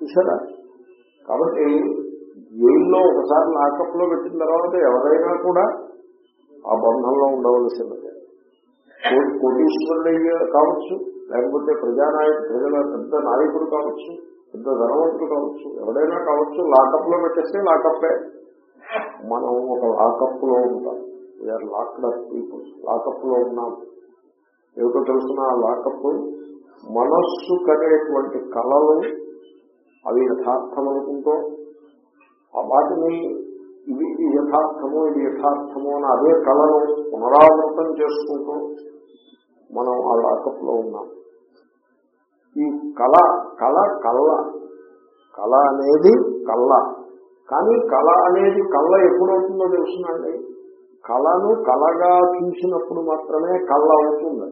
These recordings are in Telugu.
చూసారా కాబట్టి జైల్లో ఒకసారి లాకప్లో పెట్టిన తర్వాత ఎవరైనా కూడా ఆ బంధంలో ఉండవలసినదే కోటీశ్వరుడు కావచ్చు లేకపోతే ప్రజానాయకు ప్రజల పెద్ద నాయకుడు కావచ్చు పెద్ద ధనవంతుడు కావచ్చు ఎవరైనా కావచ్చు లాకప్లో పెట్టేస్తే లాకప్పే. మనం ఒక లాకప్లో ఉంటాం వీఆర్ లాక్డ్ పీపుల్ లాకప్లో ఉన్నాం. ఏమిటో తెలుసిన? ఆ లాకప్ మనస్సు కనేటువంటి కళలు అవి యథార్థం అనుకుంటూ ఆ వాటిని ఇది ఇది యథార్థము ఇది యథార్థము అని అదే కళను పునరావృతం చేసుకుంటూ మనం ఆ లాకప్లో ఉన్నాం. ఈ కళ కళ కళ్ళ కళ అనేది కళ్ళ కానీ కళ అనేది కళ్ళ ఎప్పుడవుతుందో తెలుసునండి? కళను కళగా చూసినప్పుడు మాత్రమే కళ్ళ అవుతుంది.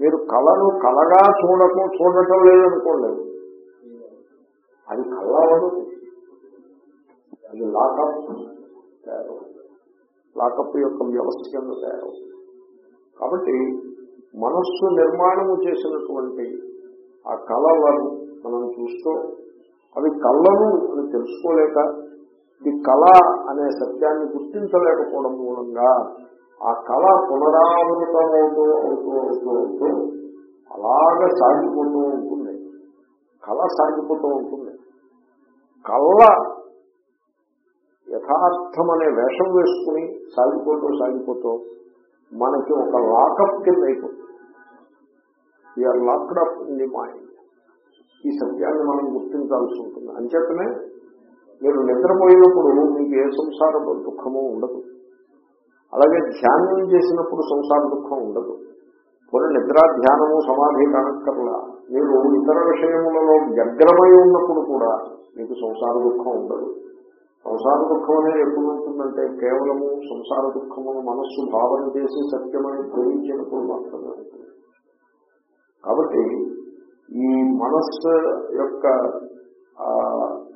మీరు కళను కళగా చూడటం చూడటం లేదనుకోండి. అది కళ్ళ అది లాకప్. తయారు లాకప్ యొక్క వ్యవస్థ కింద తయారు కాబట్టి మనస్సు నిర్మాణము చేసినటువంటి ఆ కళలను మనం చూస్తూ అవి కళ్ళను అని తెలుసుకోలేక ఈ కళ అనే సత్యాన్ని గుర్తించలేకపోవడం మూలంగా ఆ కళ పునరావృతమవుతూ అవుతూ అవుతూ అవుతూ అలాగే సాగిపోతూ ఉంటుంది. కళ సాగిపోతూ ఉంటుంది. కళ్ళ యథార్థమనే వేషం వేసుకుని సాగిపోతూ సాగిపోతూ మనకి ఒక లాకప్ కింద అయిపోతుంది. We are locked up in the mind ఈ సత్యాన్ని మనం గుర్తించాల్సి ఉంటుంది. అంచేతనే మీరు నిద్రపోయినప్పుడు మీకు ఏ సంసార దుఃఖము ఉండదు. అలాగే ధ్యానం చేసినప్పుడు సంసార దుఃఖం ఉండదు. కొన్ని నిద్ర ధ్యానము సమాధి కానక్కర్లా. మీరు ఇతర విషయములలో వ్యగ్రమై ఉన్నప్పుడు కూడా మీకు సంసార దుఃఖం ఉండదు. సంసార దుఃఖం అనేది ఎప్పుడు ఉంటుందంటే కేవలము సంసార దుఃఖమును మనస్సు భావన చేసి సత్యమని గ్రహించినప్పుడు మాత్రమే కాబట్టి ఈ మనస్సు యొక్క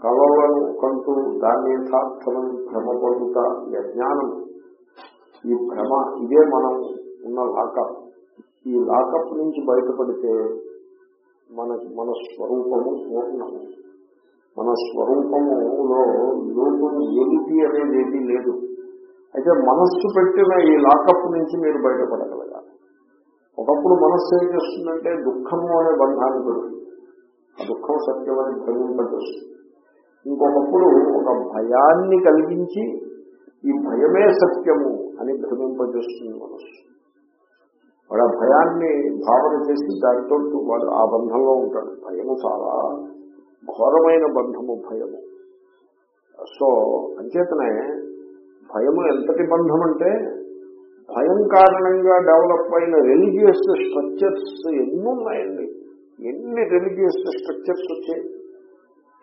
కళలను కంటూ దాన్ని యథార్థమని భ్రమపడుత జ్ఞానం ఈ భ్రమ ఇదే మనం ఉన్న లాకప్. ఈ లాకప్ నుంచి బయటపడితే మన మన స్వరూపము పూర్ణము మన స్వరూపములో లోపం ఎలిపి అనేది ఏది లేదు. అయితే మనస్సు పెట్టిన ఈ లాకప్ నుంచి మీరు బయటపడగలగాలి. ఒకప్పుడు మనస్సు ఏం చేస్తుందంటే దుఃఖము అనే బంధాన్ని పెడుతుంది. ఆ దుఃఖం సత్యమని భ్రమింపజేస్తుంది ఇంకొకప్పుడు ఒక భయాన్ని కలిగించి ఈ భయమే సత్యము అని భ్రమింపజేస్తుంది మనస్సు. వాడు ఆ భయాన్ని భావన చేసి దానితో వాడు ఆ బంధంలో ఉంటాడు. భయము చాలా ఘోరమైన బంధము భయము. సో అంచేతనే భయము ఎంతటి బంధం అంటే భయం కారణంగా డెవలప్ అయిన రిలీజియస్ స్ట్రక్చర్స్ ఎన్ని ఉన్నాయండి ఎన్ని రిలీజియస్ స్ట్రక్చర్స్ వచ్చాయి?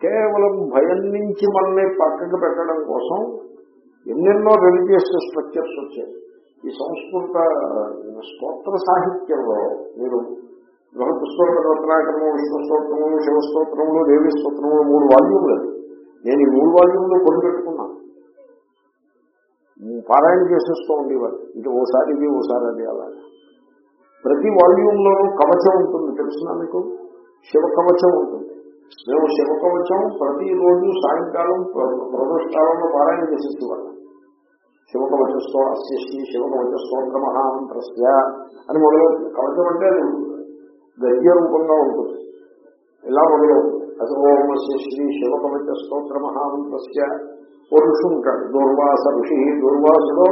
కేవలం భయం నుంచి మనల్ని పక్కకు పెట్టడం కోసం ఎన్నెన్నో రిలీజియస్ స్ట్రక్చర్స్ వచ్చాయి. ఈ సంస్కృత స్తోత్ర సాహిత్యంలో మీరు బృహత్స్తోత్ర రత్నాకరము విశ్వస్తోత్రము శివస్తోత్రములు దేవి స్తోత్రములు మూడు వాల్యూములు అది. నేను ఈ మూడు వాల్యూములు కొనిపెట్టుకున్నాను పారాయణ చేసేస్తూ ఉండేవారు. ఇది ఓసారి ఇది ఓసారి అది అలా ప్రతి వాల్యూమ్లోనూ కవచం ఉంటుంది తెలుసునా మీకు? శివ కవచం ఉంటుంది. మేము శివ కవచం ప్రతిరోజు సాయంకాలం ప్ర- ప్రదోషకాలంలో పారాయణ చేసేసేవాళ్ళం. శివ కవచస్తో అస్య శివ కవచ స్తోత్ర అని మొదలవుతుంది. కవచం అంటే గద్య రూపంగా ఉంటుంది. ఇలా మొదలవుతుంది అది శ్రీ శివకమిత కవచ స్తోత్ర మహామంత్రస్య ఓ ఋషి ఉంటాడు దుర్వాస ఋషి దుర్వాసుడు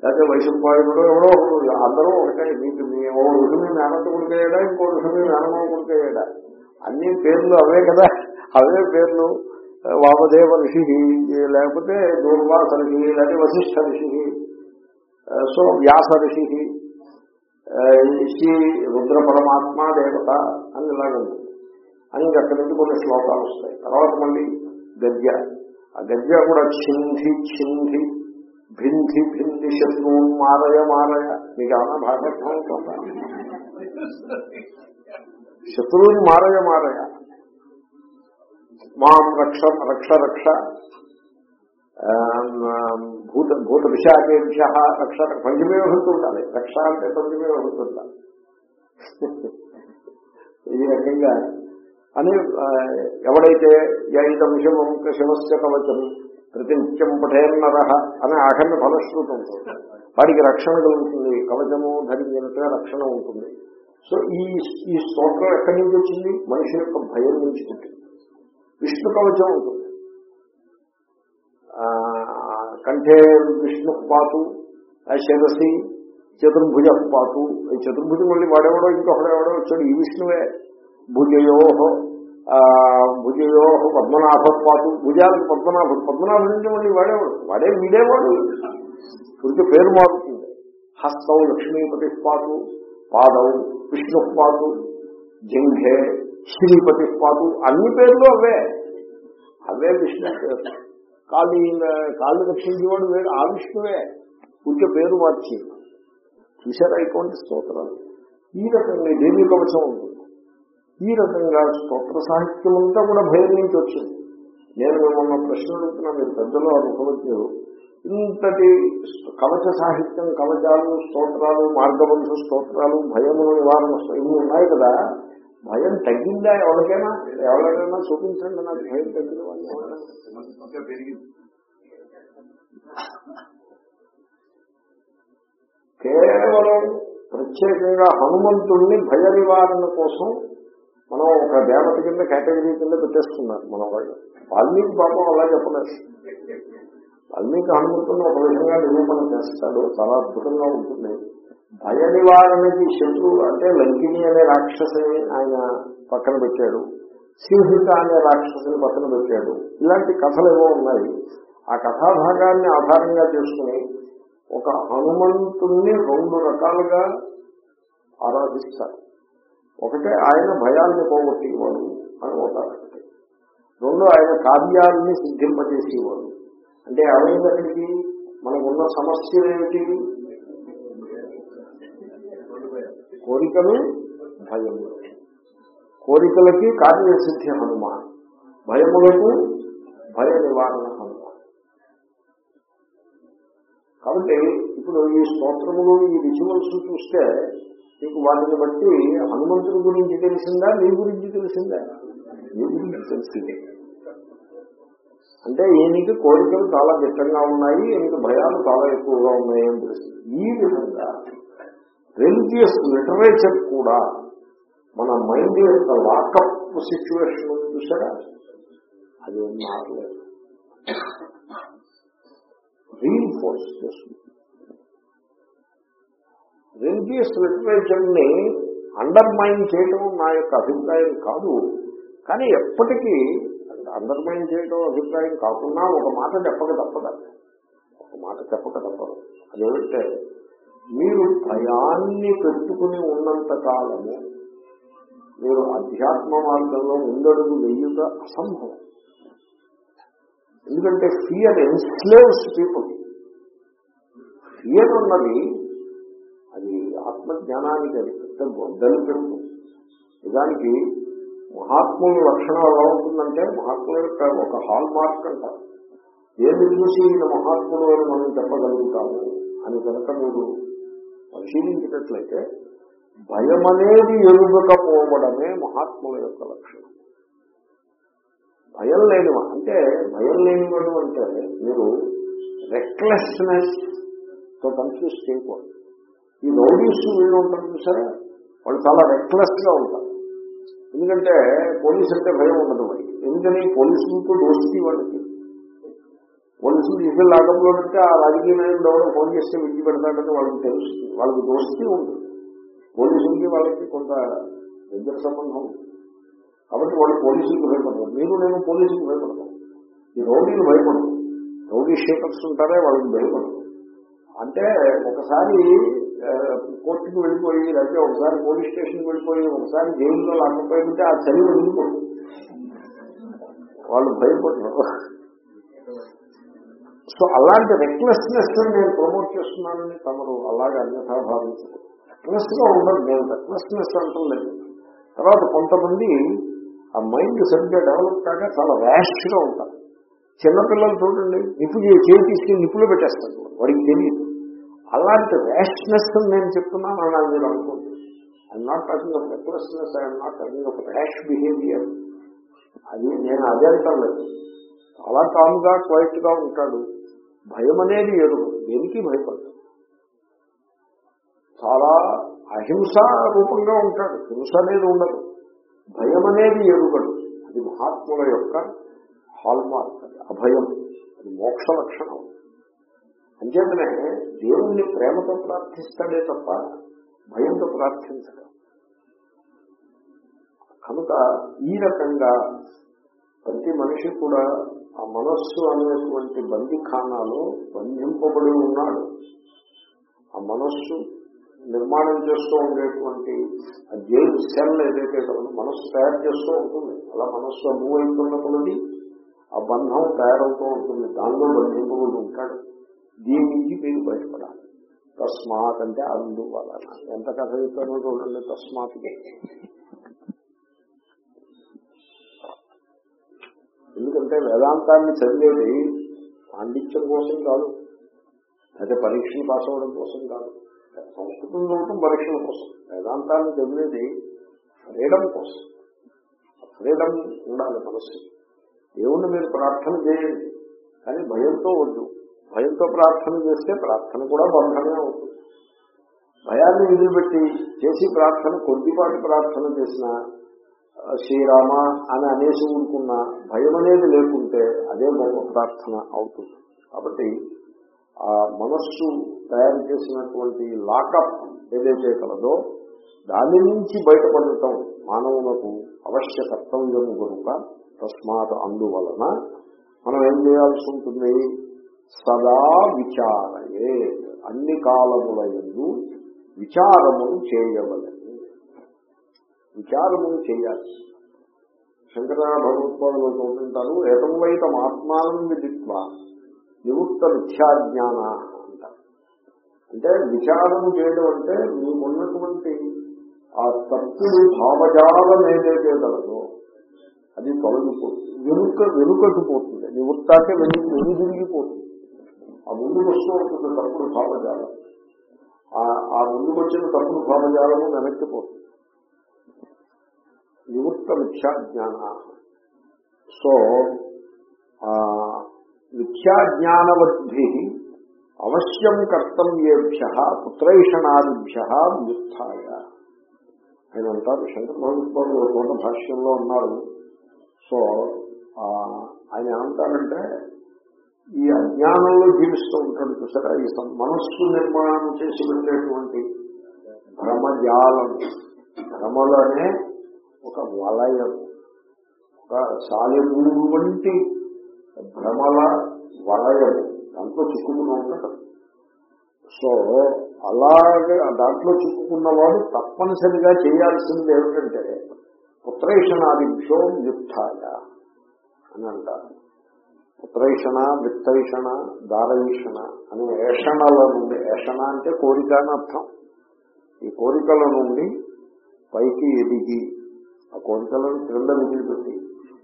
లేకపోతే వైశంపాయుడు ఎవడో అందరూ ఒకటే. మీకు మీ ఓ ఋషి మీ మేనత కొడుకేయడా ఇంకో ఋషి మీ మేనమో కొడుకేయడా అన్ని పేర్లు అవే కదా. అవే పేర్లు. వామదేవ ఋషి లేకపోతే దూర్వాస ఋషి లేకపోతే వశిష్ఠ ఋషి. సో వ్యాస ఋషి శ్రీ రుద్ర పరమాత్మ దేవత అని ఇలాగుంది అని ఇంక అక్కడి నుంచి కొన్ని శ్లోకాలు వస్తాయి. తర్వాత మళ్ళీ గద్య. ఆ గద్య కూడా చింధి చింధి భింధి భింది శత్రువు మారయ మారయ. మీకు ఏమన్నా భాగవతం శత్రువుని మారయ మారయ. మాం రక్ష రక్ష రక్ష. భూత భూత విశాఖేభ్య రక్ష పంచమే విభక్తి ఉండాలి రక్ష అంటే పంచమే ఉండాలి ఈ రకంగా. అని ఎవడైతే యైదం శివం శివస్య కవచం ప్రతినిత్యం పఠేన్నర అనే ఆఖరిని ఫలశ్రుతి. ఉంటుంది వాడికి రక్షణ కలుగుతుంది. కవచము ధరించినట్టుగా రక్షణ ఉంటుంది. సో ఈ ఈ స్తోత్రం ఎక్కడి నుంచి వచ్చింది? మనిషి యొక్క భయం నుంచి పుట్టింది విష్ణు కవచం ఉంటుంది. కంఠే విష్ణు పాతు ఆ శిరసి చతుర్భుజ పాతు. ఈ చతుర్భుజం మళ్ళీ వాడేవాడో ఇంకొకడెవడో వచ్చాడు ఈ విష్ణువే. భుజయో భుజయో పద్మనాభ పాతు. భుజాలు పద్మనాభుడు పద్మనాభుడు నుంచి మళ్ళీ వాడేవాడు. వాడే వీడేవాడు? ఇంక పేరు మారుతుంది. హస్తం లక్ష్మీపతి పాతు పాదం విష్ణు పాతు జింఘే శ్రీపతి పాతు. అన్ని పేర్లు అవే. అవే విష్ణు పేరు కాళ్ళు కాళ్ళు రక్షించేవాడు వేడు ఆ విష్ణువే. ఇంక పేరు మార్చి. చూసారా ఇటువంటి స్తోత్రాలు? ఈ రకంగా దేవీ కవచం ఉంటుంది ఈ రకంగా స్తోత్ర సాహిత్యం అంతా కూడా భయం నుంచి వచ్చింది. నేను మిమ్మల్ని ప్రశ్న అడుగుతున్నా మీరు పెద్దలు అనుకోవచ్చు ఇంతటి కవచ సాహిత్యం కవచాలు స్తోత్రాలు మార్గవంశ స్తోత్రాలు భయము నివారణ ఇవి ఉన్నాయి కదా. భయం తగ్గిందా? ఎవరికైనా ఎవరికైనా చూపించండి నాకు భయం తగ్గిన కేవలం ప్రత్యేకంగా హనుమంతుడిని భయ నివారణ కోసం మనం ఒక దేవత కింద కేటగిరీ కింద పెట్టేస్తున్నారు మన వాళ్ళు. వాల్మీకి పాపం అలా చెప్పలేదు. వాల్మీకి హనుమంతుని ఒక విధంగా నిరూపణ చేస్తాడు. చాలా అద్భుతంగా ఉంటుంది. భయ నివారణకి శత్రువు అంటే లంకిని అనే రాక్షసుని ఆయన పక్కన పెట్టాడు. సింహిత అనే రాక్షసుని పక్కన పెట్టాడు. ఇలాంటి కథలు ఏవో ఉన్నాయి. ఆ కథాభాగాన్ని ఆధారంగా చేసుకుని ఒక హనుమంతుణ్ణి రెండు రకాలుగా ఆరాధిస్తారు. ఒకటే ఆయన భయాన్ని పోగొట్టేవాడు అని ఒక ఒకటి రెండు ఆయన కార్యాలని సిద్ధింపజేసేవాడు. అంటే ఏమైందక్కడికి మనకున్న సమస్యలు ఏమిటి? కోరికలు భయములు. కోరికలకి కార్యసిద్ధి హనుమాన్. భయములకు భయ నివారణ హనుమాన్. కాబట్టి ఇప్పుడు ఈ స్తోత్రములు ఈ రిచువల్స్ చూస్తే మీకు వాటిని బట్టి హనుమంతుడి గురించి తెలిసిందా? నీ గురించి తెలిసిందా? నీ గురించి తెలిసిందే. అంటే ఈయనకి కోరికలు చాలా దిట్టంగా ఉన్నాయి ఈయనకి భయాలు చాలా ఎక్కువగా ఉన్నాయి అని తెలిసింది ఈ విధంగా రిలీజియస్ లిటరేచర్ కూడా మన మైండ్ యొక్క లాకప్ సిచ్యువేషన్ చూసారా అది మారలేదు. రీఇన్ఫోర్స్ చేస్తుంది రిలీజియస్ లిటరేచర్ని అండర్మైన్ చేయడం నా యొక్క అభిప్రాయం కాదు. కానీ ఎప్పటికీ అండర్మైన్ చేయటం అభిప్రాయం కాకుండా ఒక మాట చెప్పక తప్పదు ఒక మాట చెప్పక తప్పదు. అదేంటే మీరు భయాన్ని పెట్టుకుని ఉన్నంత కాలము మీరు అధ్యాత్మ మార్గంలో ముందడుగు వెయ్యుట అసంభవం. ఎందుకంటే ఫియర్ ఎన్స్లేవ్స్ పీపుల్ ఫియర్ ఉన్నది అది ఆత్మజ్ఞానానికి అది పెద్ద బొద్దలు పెట్టు నిజానికి మహాత్ముల లక్షణం ఎలా ఉంటుందంటే మహాత్ముల యొక్క ఒక హాల్ మార్క్ అంటారు ఏది చూసి ఈయన మహాత్ముడు అని మనం చెప్పగలుగుతాము? అని కనుక మీరు పరిశీలించినట్లయితే భయం అనేది ఎరుగకపోవడమే మహాత్ముల యొక్క లక్షణం. భయం లేనివా? అంటే భయం లేనివాడు అంటే మీరు రెక్లెస్నెస్తో కన్ఫ్యూజ్ చేయకూడదు. ఈ రౌడీస్ వీళ్ళు ఉంటారు చూసారా? వాళ్ళు చాలా రెక్లెస్గా ఉంటారు. ఎందుకంటే పోలీసు అంటే భయం ఉండదు వాడికి. ఎందుకని? పోలీసులతో దోస్తి వాళ్ళకి. పోలీసులు ఇద్దరు లాగంలో అంటే ఆ రాజకీయ నాయకుడు ఎవరో ఫోన్ చేస్తే విడిచి పెడతాడని వాళ్ళకి తెలుస్తుంది. వాళ్ళకి దోస్తీ ఉంటుంది. పోలీసులకి వాళ్ళకి కొంత దగ్గర సంబంధం ఉంది కాబట్టి వాళ్ళు పోలీసులకు భయపడతారు. మీరు నేను పోలీసులకు భయపడతాం. ఈ రౌడీలు భయపడదు రౌడీ షేపర్స్ ఉంటారే వాళ్ళకి భయపడదు అంటే ఒకసారి కోర్టుకు వెళ్ళిపోయి లేకపోతే ఒకసారి పోలీస్ స్టేషన్కి వెళ్ళిపోయి ఒకసారి జైల్లో లాక్కపోయి ఉంటే ఆ చలి వెళ్ళిపోతుంది వాళ్ళు భయపడరు. సో అలాంటి రెక్లెస్నెస్ నేను ప్రమోట్ చేస్తున్నానని తమరు అలాగే అన్యథా భావించదు రెక్లెస్గా ఉండదు నేను రెక్లెస్నెస్ అంటలేదు. తర్వాత కొంతమంది ఆ మైండ్ సరిగ్గా డెవలప్ కాక చాలా ర్యాష్గా ఉంటారు. చిన్నపిల్లలు చూడండి నిప్పు చేయి తీసుకుని నిప్పులు పెట్టేస్తారు. వాడికి తెలియదు అలాంటి ర్యాష్నెస్ నేను చెప్తున్నాను అని మీరు అనుకోండి. I'm not talking of recklessness I'm not talking of rash behaviour అది నేను అదే అంటలేదు చాలా కామ్గా క్వైట్గా ఉంటాడు. భయం అనేది ఎరుగు దేనికి భయపడదు చాలా అహింస రూపంగా ఉంటాడు. హింస అనేది ఉండదు. భయం అనేది ఎరుగడు అది మహాత్ముల యొక్క హాల్ మార్క్ అది అభయం. అది మోక్ష లక్షణం. అంచేతనే దేవుణ్ణి ప్రేమతో ప్రార్థిస్తాడే తప్ప భయంతో ప్రార్థించడం. కనుక ఈ రకంగా ప్రతి మనిషి కూడా ఆ మనస్సు అనేటువంటి బందిఖానాలో బంధింపబడి ఉన్నాడు. ఆ మనస్సు నిర్మాణం చేస్తూ ఉండేటువంటి ఆ జైలు సెల్ ఏదైతే కలదో మనస్సు తయారు చేస్తూ ఉంటుంది. అలా మనస్సు మూవ్ అవుతున్న కొలది ఆ బంధం తయారవుతూ ఉంటుంది. దానిలో బంధింపబడి ఉంటాడు. దీని నుంచి మీరు బయటపడాలి. తస్మాత్ అంటే అందువలన. ఎంత కథ చెప్పానో చూడండి తస్మాత్కే. ఎందుకంటే వేదాంతాన్ని చదివేది పాండిత్యం కోసం కాదు. అయితే పరీక్షలు పాస్ అవ్వడం కోసం కాదు. సంస్కృతం చదవటం పరీక్షల కోసం. వేదాంతాన్ని చదివేది ఫ్రీడమ్ కోసం. ఫ్రీడమ్ ఉండాలి మనస్సు. దేవుణ్ణి మీరు ప్రార్థన చేయండి. కానీ భయంతో వద్దు. భయంతో ప్రార్థన చేస్తే ప్రార్థన కూడా బంధమే అవుతుంది. భయాన్ని వదిలిపెట్టి చేసి ప్రార్థన కొద్దిపాటి ప్రార్థన చేసినా శ్రీరామ అని అనేసి ఊరుకున్న భయం అనేది లేకుంటే అదే గొప్ప ప్రార్థన అవుతుంది. కాబట్టి ఆ మనస్సు తయారు చేసినటువంటి లాకప్ ఏదైతే కలదో దాని నుంచి బయటపడటం మానవులకు అవశ్య కర్తవ్యం కనుక తస్మాత్ అందువలన మనం ఏం చేయాల్సి ఉంటుంది? సదా విచారయే. అన్ని కాలముల ఎందు విచారమును చేయవలని విచారమును చేయాలి. శంకరనారాయణ భగవత్వాలు చూస్తుంటారు ఏతంవైతం ఆత్మానం విదిత్వ నివృత్త మిథ్యాజ్ఞాన అంటారు. అంటే విచారము చేయడం అంటే మీకున్నటువంటి ఆ తప్పుడు భావజాలం ఏదైతే కలదో అది తొలగిపోతుంది. వెనుక వెనుకకు పోతుంది నివృత్త వెను వెనుదిరిగిపోతుంది ఆ ముందుకు వస్తూ ఉంటుంది తప్పుడు భావజాలం. ఆ ముందుకు వచ్చిన తప్పుడు భావజాలము వెనక్కిపోతుంది నివృత్త మిథ్యాజ్ఞాన సో మిథ్యాజ్ఞానవద్భి అవశ్యం కర్తవ్యేభ్య పుత్రైషణాదిభ్య వ్యుత్య ఆయన అంటారు శంకర భగవత్పాదులు భాష్యంలో ఉన్నారు. సో ఆయన ఏమంటారంటే ఈ అజ్ఞానంలో జీవిస్తూ ఉంటాడు చూసారా ఈ మనస్సు నిర్మాణం చేసి పెట్టేటువంటి భ్రమజాలం. భ్రమలోనే ఒక వలయం ఒక సాలెమూడు వంటి భ్రమల వలయం. దాంట్లో చిక్కుకుని ఉంటాడు. సో అలాగే దాంట్లో చిక్కుకున్నవాడు తప్పనిసరిగా చేయాల్సింది ఏమిటంటే పుత్రైషణాదిభ్యో యుద్ధాయ అని అంటారు. పుత్రైషణ విత్తైషణ దారవీషణ అనే ఏషణల నుండి ఏషణ అంటే కోరిక అని అర్థం. ఈ కోరికల నుండి పైకి ఎదిగి ఆ కోరికలను క్రింద విదిలిపెట్టి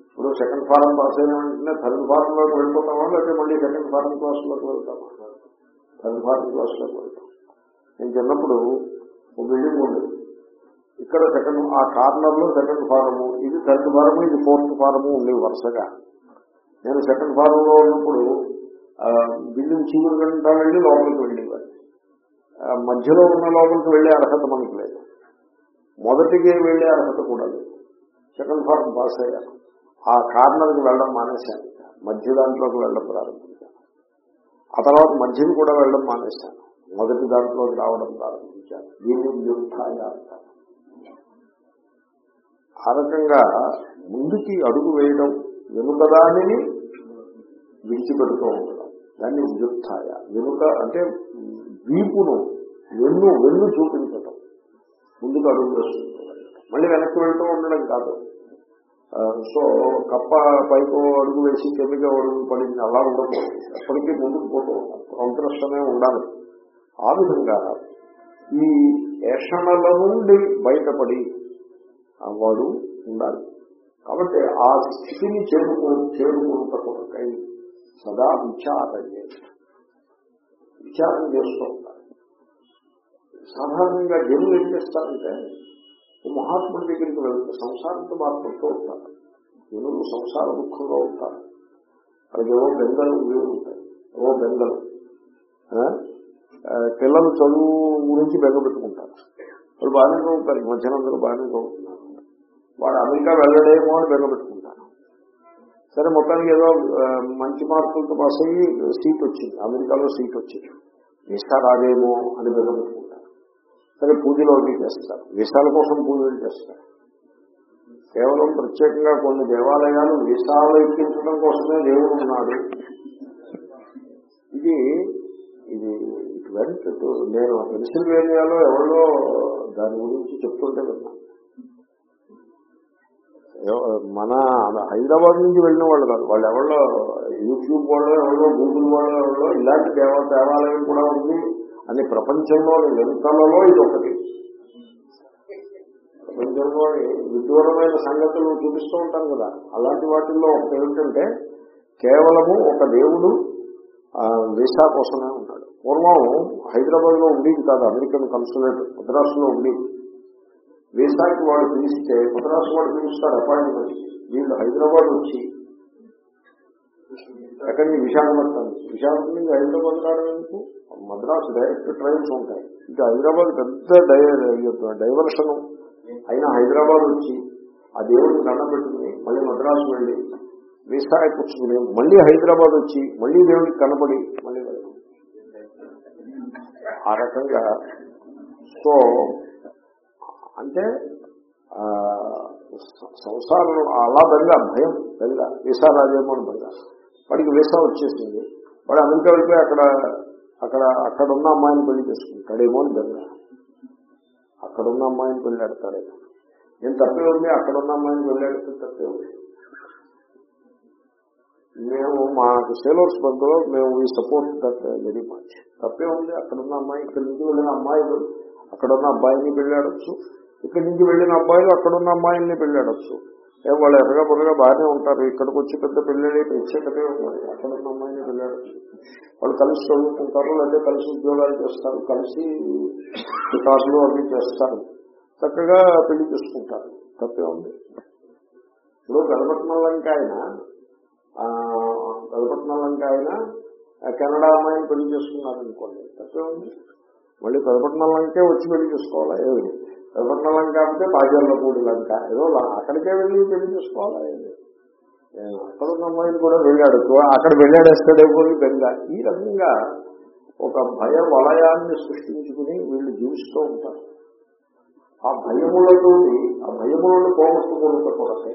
ఇప్పుడు సెకండ్ ఫారం పాస్ అయిన వెంటనే థర్డ్ ఫారంలోకి వెళ్ళిపోతామా? లేకపోతే మళ్ళీ సెకండ్ ఫారం క్లాస్లోకి వెళ్తామా? థర్డ్ ఫారం క్లాస్లోకి వెళ్తాం. నేను చిన్నప్పుడు ఒక బిల్డింగ్ ఉంది. ఇక్కడ సెకండ్ ఆ కార్నర్లో సెకండ్ ఫారము ఇది థర్డ్ ఫారము ఇది ఫోర్త్ ఫారము ఉండేవి వరుసగా. నేను సెకండ్ ఫారంలో ఉన్నప్పుడు బిల్డింగ్ చీపురు గంట వెళ్ళి లోపలికి వెళ్ళేవాడిని. మధ్యలో ఉన్న లోపలికి వెళ్ళే అర్హత మనకి లేదు. మొదటికి వెళ్ళే అర్హత కూడా లేదు. సెకండ్ ఫారం పాస్ అయ్యాను ఆ కార్నర్కి వెళ్ళడం మానేశాను. మధ్య దాంట్లోకి వెళ్ళడం ప్రారంభించాను. ఆ తర్వాత మధ్యని కూడా వెళ్ళడం మానేశాను. మొదటి దాంట్లోకి రావడం ప్రారంభించాను. దీన్ని యుద్ధాయ అంటారు. ఆ రకంగా ముందుకి అడుగు వేయడం వెనుక దానిని విడిచిపెడుతూ ఉండడం. దాన్ని యుద్ధాయ. వెనుక అంటే వీపును వెన్ను వెన్ను చూపించటం ముందుకు అడుగు వేస్తుంటాం మళ్ళీ వెనక్కి వెళ్తూ ఉండడం కాదు. సో కప్ప పైపు అడుగు వేసి కిందకి అడుగు పడింది అలా ఉండకూడదు. ఎప్పటికీ ముందుకు పోతూ సంతృష్టమే ఉండాలి. ఆ విధంగా ఈ ఏషణల నుండి బయటపడి వాడు ఉండాలి. కాబట్టి ఆ స్థితిని చేరుకుని చేరుకుంట కొరకై సదా విచారం విచారం చేస్తాం. సాధారణంగా జనులు ఏం చేస్తారంటే మహాత్ముడి దగ్గరికి వెళ్తే సంసారంతో బాధపడుతూ ఉంటారు జనులు సంసార దుఃఖంగా ఉంటారు అదేవో బెంగలు ఇవి ఉంటాయి. ఓ బెంగలు పిల్లలు చదువు గురించి బెంగ పెట్టుకుంటారు. వాళ్ళు బాగానే చదువుతారు. ఈ మధ్యన అందరూ బాగానే చదువుతున్నారు. వాడు అమెరికా వెళ్ళడేమో అని బెంగ పెట్టుకుంటారు. సరే మొత్తానికి ఏదో మంచి మార్కులతో పాస్ అయ్యి సీట్ వచ్చింది. అమెరికాలో సీట్ వచ్చింది. వీసా రాదేమో అని బెంగ పెట్టుకుంటారు. సరే పూజలు అవి చేస్తారు. వీసాల కోసం పూజలు చేస్తారు. కేవలం ప్రత్యేకంగా కొన్ని దేవాలయాలు వీసాలు ఎక్కించడం కోసమే దేవుడు ఉన్నాడు. ఇది ఇది ఇట్ వెంట నేను పెన్సిల్వేనియాలో ఎవరో దాని గురించి చెప్తుంటే విన్నాను మన హైదరాబాద్ నుంచి వెళ్ళిన వాళ్ళు కాదు. వాళ్ళు ఎవరో యూట్యూబ్ వాళ్ళు ఎవరో గూగుల్ వాళ్ళు ఎవరో ఇలాంటి దేవ దేవాలయం కూడా ఉంది. అని ప్రపంచంలోని వెనుకలలో ఇది ఒకటి ప్రపంచంలోని విదూరమైన సంగతులు చూపిస్తూ ఉంటాం కదా. అలాంటి వాటిల్లో ఒకటి ఏమిటంటే కేవలము ఒక దేవుడు వీసా కోసమే ఉన్నాడు పూర్వం హైదరాబాద్లో ఉండేది కాదు అమెరికన్ కన్సులేట్ మద్రాసులో ఉండేది. వీసాకి వాడు పిలిస్తే మద్రాసు వాడు పిలుస్తారు అపాయింట్మెంట్ వీళ్ళు హైదరాబాద్ వచ్చి. అక్కడి నుంచి? విశాఖపట్నం విశాఖపట్నం నుంచి హైదరాబాద్ రావడం ఎందుకు? మద్రాసు డైరెక్ట్ ట్రైన్స్ ఉంటాయి. ఇంకా హైదరాబాద్ పెద్ద డై- డైవర్షన్ అయినా హైదరాబాద్ వచ్చి ఆ దేవుడిని దండం పెట్టుకుని మళ్ళీ మద్రాసు వెళ్ళి వీసా పుచ్చుకుని మళ్ళీ హైదరాబాద్ వచ్చి మళ్ళీ దేవుడికి కనపడి మళ్ళీ ఆ రకంగా సో అంటే ఆ, సంసారం అలా బెంగ భయం బెంగ వీసా రాజేమో అని బెంగ వాడికి వీసా వచ్చేసింది. వాడు అమెరికా వెళ్ళిపోయి అక్కడ అక్కడ అక్కడ ఉన్న అమ్మాయిని పెళ్ళి చేసుకుంటాడేమో అని బెంగ అక్కడ ఉన్న అమ్మాయిని పెళ్ళి ఆడతాడేమో. నేను తప్పే ఉంది అక్కడ ఉన్న అమ్మాయిని పెళ్ళి ఆడితే తప్పే ఉంది. మేము మా సేలోర్స్ బంధులో మేము ఈ సపోర్ట్ దట్ వెరీ మచ్ తప్పే ఉంది అక్కడ ఉన్న అమ్మాయి ఇక్కడ నుంచి వెళ్ళిన అమ్మాయిలు అక్కడ ఉన్న అబ్బాయిని పెళ్ళాడచ్చు ఇక్కడి నుంచి వెళ్ళిన అబ్బాయిలు అక్కడ ఉన్న అమ్మాయిల్ని పెళ్ళాడచ్చు ఏం వాళ్ళు ఎర్రగా బుర్రగా బాగానే ఉంటారు. ఇక్కడికి వచ్చి పెద్ద పెళ్ళి ప్రత్యేకతే ఉంది అక్కడ అమ్మాయిని పెళ్ళాడు వాళ్ళు కలిసి చదువుకుంటారు లేదా కలిసి ఉద్యోగాలు చేస్తారు కలిసి వికాసులు అవి చేస్తారు. చక్కగా పెళ్ళి చేసుకుంటారు. తప్పే ఉంది. ఇప్పుడు గడపట్నం లంక ఆయన గడపట్నం లంక ఆయన కెనడా అమ్మాయిని పెళ్ళి చేసుకున్నారు అనుకోండి తప్పే ఉంది. మళ్ళీ గడపట్నం లంకే వచ్చి పెళ్ళి చేసుకోవాలా? ఏమి? గణపట్నం లంక అంటే కూడి లంక ఏదో అక్కడికే వెళ్ళి పెళ్ళి చేసుకోవాలి అక్కడ ఉన్న అమ్మాయిని కూడా వెళ్ళాడు. అక్కడ వెళ్ళాడేస్తాడేమో అని బెంగ ఈ రకంగా ఒక భయ వలయాన్ని సృష్టించుకుని వీళ్ళు జీవిస్తూ ఉంటారు. ఆ భయములతో ఆ భయములను పోగొట్టుకున్నట కొరకై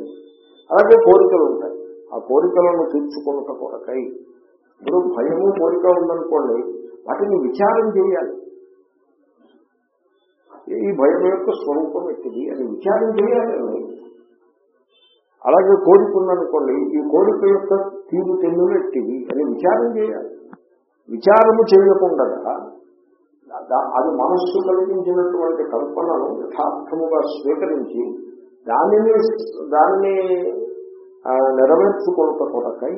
అలాగే కోరికలు ఉంటాయి. ఆ కోరికలను తీర్చుకున్నట కొరకై ఇప్పుడు భయము కోరిక ఉందనుకోండి వాటిని విచారం చేయాలి. ఈ భయం యొక్క స్వరూపం ఎక్కింది అని విచారం చేయాలి అలాగే కోరికుందనుకోండి ఈ కోరిక యొక్క తీరు తెన్నులు ఎట్టిది అని విచారం చేయాలి. విచారము చేయకుండా అది మనస్సు కలిగించినటువంటి కల్పనను యథార్థముగా స్వీకరించి దానిని దాన్ని నెరవేర్చుకోవట కొరకై